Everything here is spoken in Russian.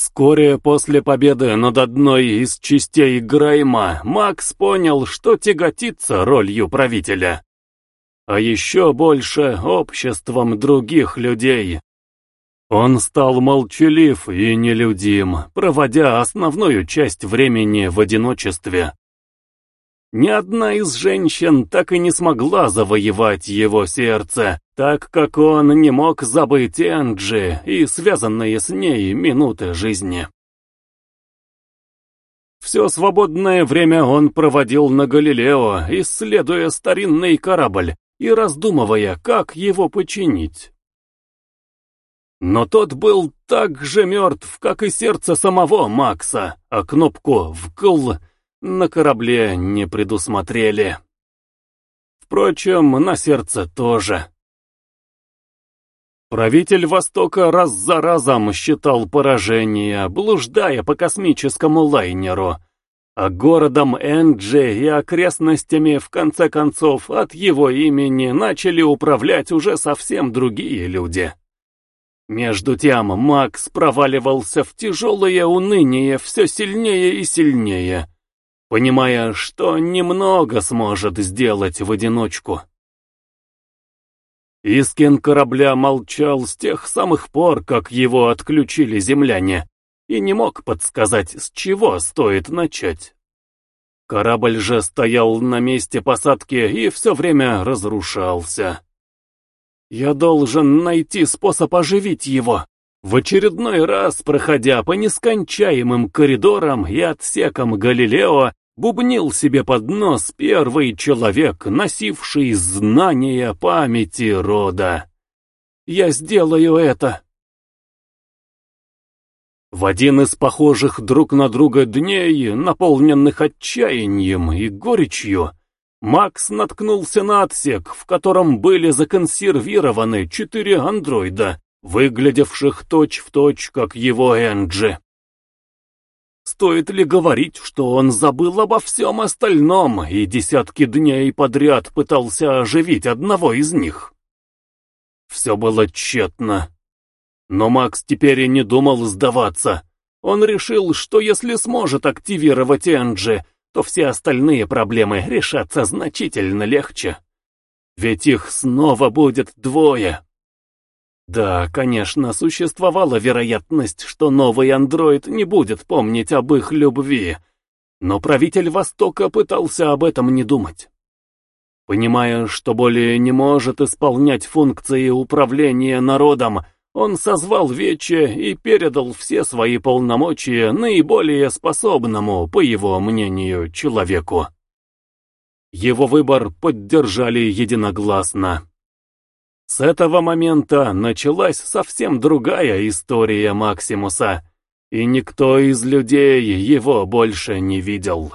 Вскоре после победы над одной из частей Грайма, Макс понял, что тяготится ролью правителя. А еще больше обществом других людей. Он стал молчалив и нелюдим, проводя основную часть времени в одиночестве. Ни одна из женщин так и не смогла завоевать его сердце, так как он не мог забыть Энджи и связанные с ней минуты жизни. Все свободное время он проводил на Галилео, исследуя старинный корабль и раздумывая, как его починить. Но тот был так же мертв, как и сердце самого Макса, а кнопку «вкл» на корабле не предусмотрели. Впрочем, на сердце тоже. Правитель Востока раз за разом считал поражение, блуждая по космическому лайнеру, а городом Энджи и окрестностями, в конце концов, от его имени начали управлять уже совсем другие люди. Между тем Макс проваливался в тяжелое уныние все сильнее и сильнее, понимая, что немного сможет сделать в одиночку. Искин корабля молчал с тех самых пор, как его отключили земляне, и не мог подсказать, с чего стоит начать. Корабль же стоял на месте посадки и все время разрушался. Я должен найти способ оживить его. В очередной раз, проходя по нескончаемым коридорам и отсекам Галилео, бубнил себе под нос первый человек, носивший знания памяти рода. «Я сделаю это!» В один из похожих друг на друга дней, наполненных отчаянием и горечью, Макс наткнулся на отсек, в котором были законсервированы четыре андроида, выглядевших точь-в-точь, точь, как его Энджи. Стоит ли говорить, что он забыл обо всем остальном и десятки дней подряд пытался оживить одного из них? Все было тщетно. Но Макс теперь и не думал сдаваться. Он решил, что если сможет активировать Энджи, то все остальные проблемы решатся значительно легче. Ведь их снова будет двое. Да, конечно, существовала вероятность, что новый андроид не будет помнить об их любви, но правитель Востока пытался об этом не думать. Понимая, что более не может исполнять функции управления народом, он созвал Вече и передал все свои полномочия наиболее способному, по его мнению, человеку. Его выбор поддержали единогласно. С этого момента началась совсем другая история Максимуса, и никто из людей его больше не видел.